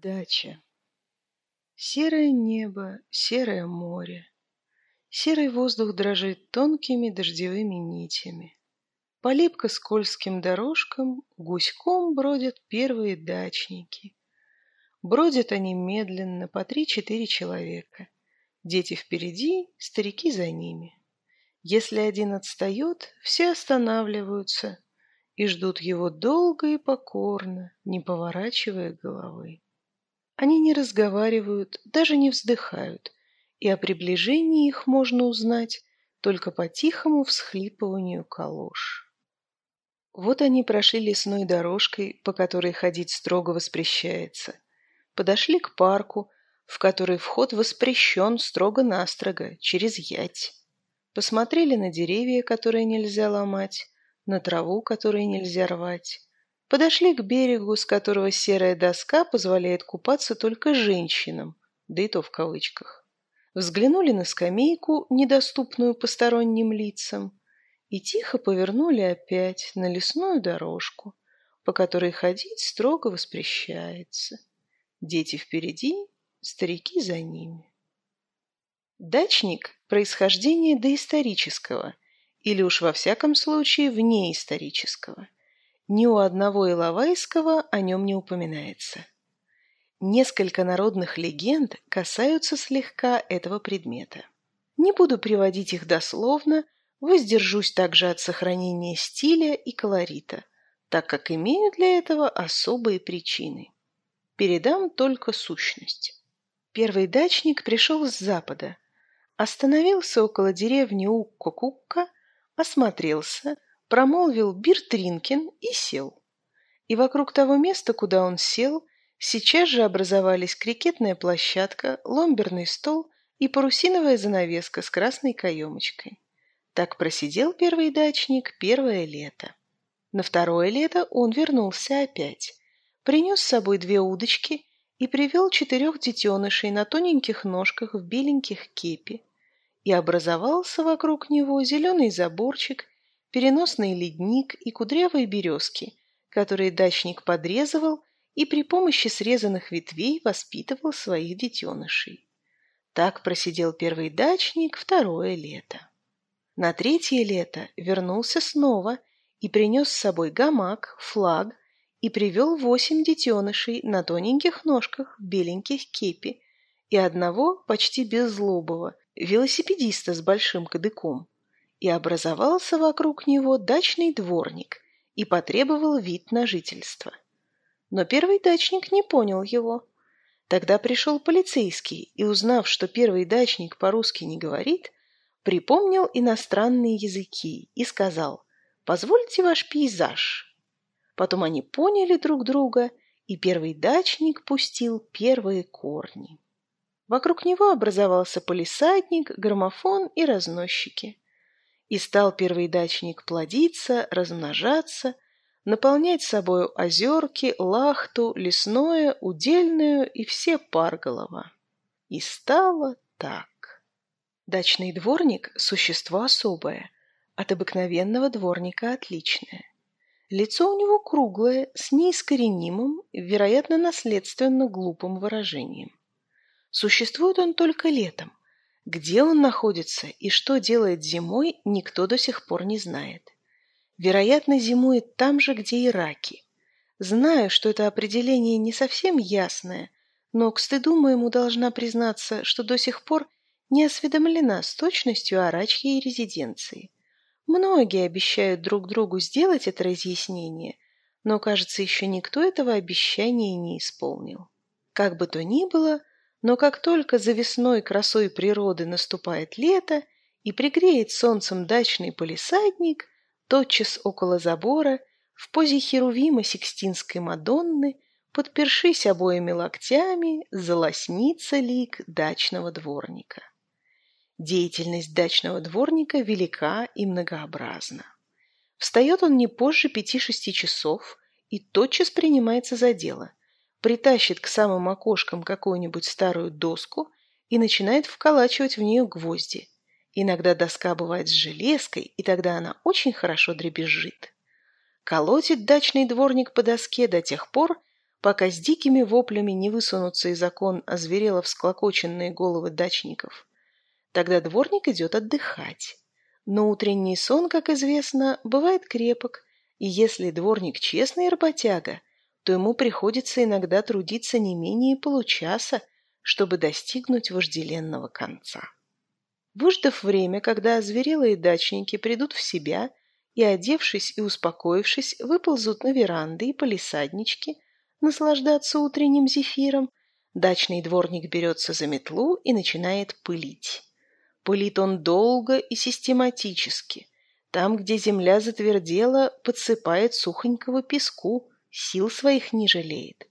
Дача. Серое небо, серое море. Серый воздух дрожит тонкими дождевыми нитями. По липко-скользким дорожкам гуськом бродят первые дачники. Бродят они медленно, по три-четыре человека. Дети впереди, старики за ними. Если один отстает, все останавливаются и ждут его долго и покорно, не поворачивая головы. Они не разговаривают, даже не вздыхают, и о приближении их можно узнать только по тихому всхлипыванию калош. Вот они прошли лесной дорожкой, по которой ходить строго воспрещается. Подошли к парку, в который вход воспрещен строго-настрого, через ять. Посмотрели на деревья, которые нельзя ломать, на траву, которую нельзя рвать, Подошли к берегу, с которого серая доска позволяет купаться только женщинам, да и то в кавычках. Взглянули на скамейку, недоступную посторонним лицам, и тихо повернули опять на лесную дорожку, по которой ходить строго воспрещается. Дети впереди, старики за ними. Дачник – происхождение доисторического, или уж во всяком случае внеисторического – ни у одного Иловайского о нем не упоминается. Несколько народных легенд касаются слегка этого предмета. Не буду приводить их дословно, воздержусь также от сохранения стиля и колорита, так как имею для этого особые причины. Передам только сущность. Первый дачник пришел с запада, остановился около деревни Укко-Кукка, осмотрелся, промолвил Биртринкин и сел. И вокруг того места, куда он сел, сейчас же образовались крикетная площадка, ломберный стол и парусиновая занавеска с красной каемочкой. Так просидел первый дачник первое лето. На второе лето он вернулся опять. Принес с собой две удочки и привел четырех детенышей на тоненьких ножках в беленьких кепи. И образовался вокруг него зеленый заборчик переносный ледник и кудрявые березки, которые дачник подрезывал и при помощи срезанных ветвей воспитывал своих детенышей. Так просидел первый дачник второе лето. На третье лето вернулся снова и принес с собой гамак, флаг и привел восемь детенышей на тоненьких ножках в беленьких кепи и одного почти беззлобого велосипедиста с большим кадыком и образовался вокруг него дачный дворник и потребовал вид на жительство. Но первый дачник не понял его. Тогда пришел полицейский и, узнав, что первый дачник по-русски не говорит, припомнил иностранные языки и сказал «Позвольте ваш пейзаж». Потом они поняли друг друга, и первый дачник пустил первые корни. Вокруг него образовался полисадник, граммофон и разносчики. И стал первый дачник плодиться, размножаться, наполнять собою озерки, лахту, лесное, удельную и все парголова. И стало так. Дачный дворник – существо особое, от обыкновенного дворника отличное. Лицо у него круглое, с неискоренимым, вероятно, наследственно глупым выражением. Существует он только летом, где он находится и что делает зимой, никто до сих пор не знает. Вероятно, зимует там же, где и раки. Знаю, что это определение не совсем ясное, но к стыду моему должна признаться, что до сих пор не осведомлена с точностью о рачьей резиденции. Многие обещают друг другу сделать это разъяснение, но, кажется, еще никто этого обещания не исполнил. Как бы то ни было, но как только за весной красой природы наступает лето и пригреет солнцем дачный полисадник, тотчас около забора, в позе Херувима Сикстинской Мадонны, подпершись обоими локтями, залоснится лик дачного дворника. Деятельность дачного дворника велика и многообразна. Встает он не позже пяти-шести часов и тотчас принимается за дело – притащит к самым окошкам какую-нибудь старую доску и начинает вколачивать в нее гвозди. Иногда доска бывает с железкой, и тогда она очень хорошо дребезжит. Колотит дачный дворник по доске до тех пор, пока с дикими воплями не высунутся из окон озверело всклокоченные головы дачников. Тогда дворник идет отдыхать. Но утренний сон, как известно, бывает крепок, и если дворник честный работяга, то ему приходится иногда трудиться не менее получаса, чтобы достигнуть вожделенного конца. Выждав время, когда озверелые дачники придут в себя и, одевшись и успокоившись, выползут на веранды и полисаднички, наслаждаться утренним зефиром, дачный дворник берется за метлу и начинает пылить. Пылит он долго и систематически. Там, где земля затвердела, подсыпает сухонького песку, сил своих не жалеет.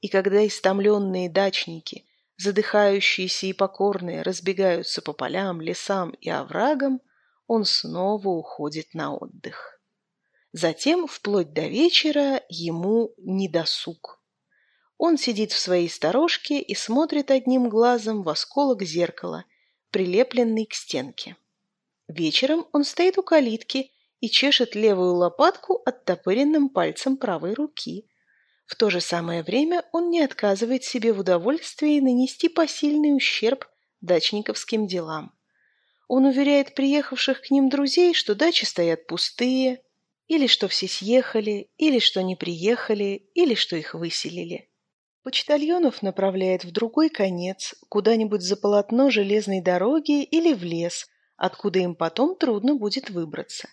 И когда истомленные дачники, задыхающиеся и покорные, разбегаются по полям, лесам и оврагам, он снова уходит на отдых. Затем, вплоть до вечера, ему не досуг. Он сидит в своей сторожке и смотрит одним глазом в осколок зеркала, прилепленный к стенке. Вечером он стоит у калитки и чешет левую лопатку оттопыренным пальцем правой руки. В то же самое время он не отказывает себе в удовольствии нанести посильный ущерб дачниковским делам. Он уверяет приехавших к ним друзей, что дачи стоят пустые, или что все съехали, или что не приехали, или что их выселили. Почтальонов направляет в другой конец, куда-нибудь за полотно железной дороги или в лес, откуда им потом трудно будет выбраться.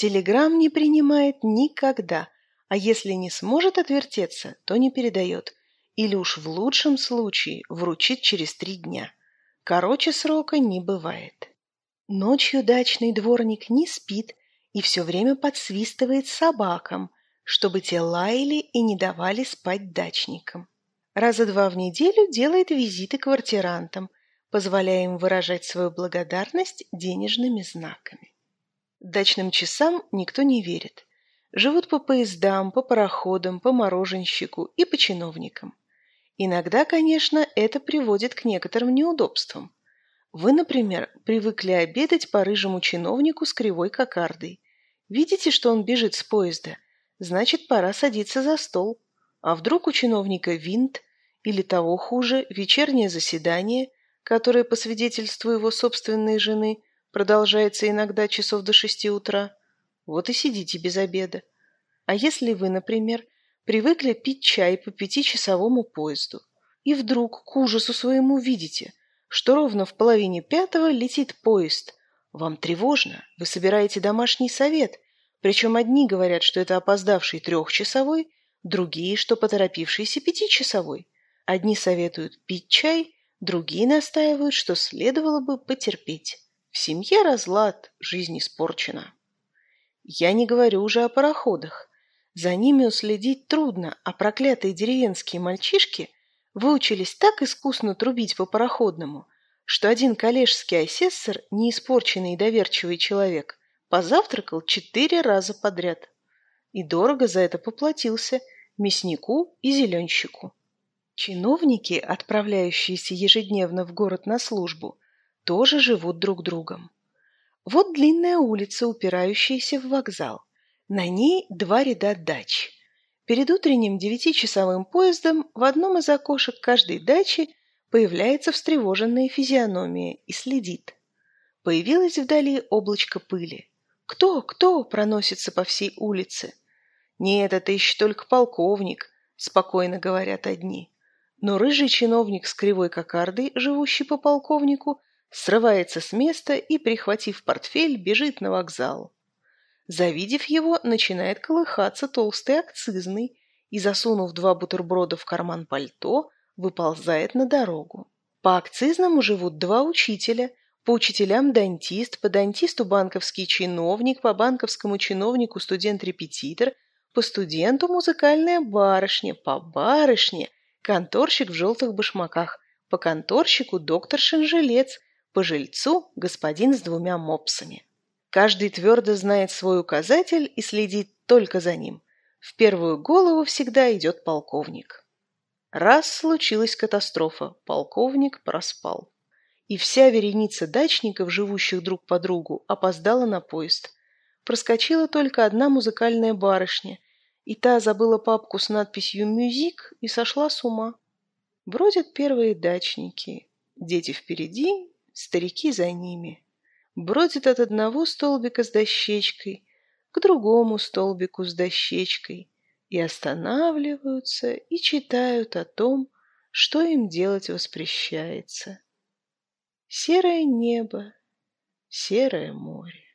Телеграмм не принимает никогда, а если не сможет отвертеться, то не передает, или уж в лучшем случае вручит через три дня. Короче срока не бывает. Ночью дачный дворник не спит, и все время подсвистывает собакам, чтобы те лаяли и не давали спать дачникам. Раза два в неделю делает визиты квартирантам, позволяя им выражать свою благодарность денежными знаками. Дачным часам никто не верит. Живут по поездам, по пароходам, по мороженщику и по чиновникам. Иногда, конечно, это приводит к некоторым неудобствам. Вы, например, привыкли обедать по рыжему чиновнику с кривой кокардой. Видите, что он бежит с поезда? Значит, пора садиться за стол. А вдруг у чиновника винт или того хуже, вечернее заседание, которое, по свидетельству его собственной жены, продолжается иногда часов до шести утра? Вот и сидите без обеда. А если вы, например, привыкли пить чай по пятичасовому поезду, и вдруг к ужасу своему видите – что ровно в половине пятого летит поезд. Вам тревожно, вы собираете домашний совет, причем одни говорят, что это опоздавший трехчасовой, другие, что поторопившийся пятичасовой. Одни советуют пить чай, другие настаивают, что следовало бы потерпеть. В семье разлад, жизнь испорчена. Я не говорю уже о пароходах. За ними уследить трудно, а проклятые деревенские мальчишки – выучились так искусно трубить по пароходному, что один коллежский асессор, неиспорченный и доверчивый человек, позавтракал четыре раза подряд. И дорого за это поплатился мяснику и зеленщику. Чиновники, отправляющиеся ежедневно в город на службу, тоже живут друг другом. Вот длинная улица, упирающаяся в вокзал. На ней два ряда дач – Перед утренним девятичасовым поездом в одном из окошек каждой дачи появляется встревоженная физиономия и следит. Появилось вдали облачко пыли. «Кто? Кто?» проносится по всей улице. «Нет, это еще только полковник», — спокойно говорят одни. Но рыжий чиновник с кривой кокардой, живущий по полковнику, срывается с места и, прихватив портфель, бежит на вокзал. Завидев его, начинает колыхаться толстый акцизный и, засунув два бутерброда в карман пальто, выползает на дорогу. По акцизному живут два учителя, по учителям дантист, по дантисту банковский чиновник, по банковскому чиновнику студент-репетитор, по студенту музыкальная барышня, по барышне конторщик в желтых башмаках, по конторщику доктор Шинжелец, по жильцу господин с двумя мопсами. Каждый твердо знает свой указатель и следит только за ним. В первую голову всегда идет полковник. Раз случилась катастрофа, полковник проспал. И вся вереница дачников, живущих друг по другу, опоздала на поезд. Проскочила только одна музыкальная барышня, и та забыла папку с надписью «Мюзик» и сошла с ума. Бродят первые дачники, дети впереди, старики за ними. Бродят от одного столбика с дощечкой к другому столбику с дощечкой и останавливаются и читают о том, что им делать воспрещается. Серое небо, серое море.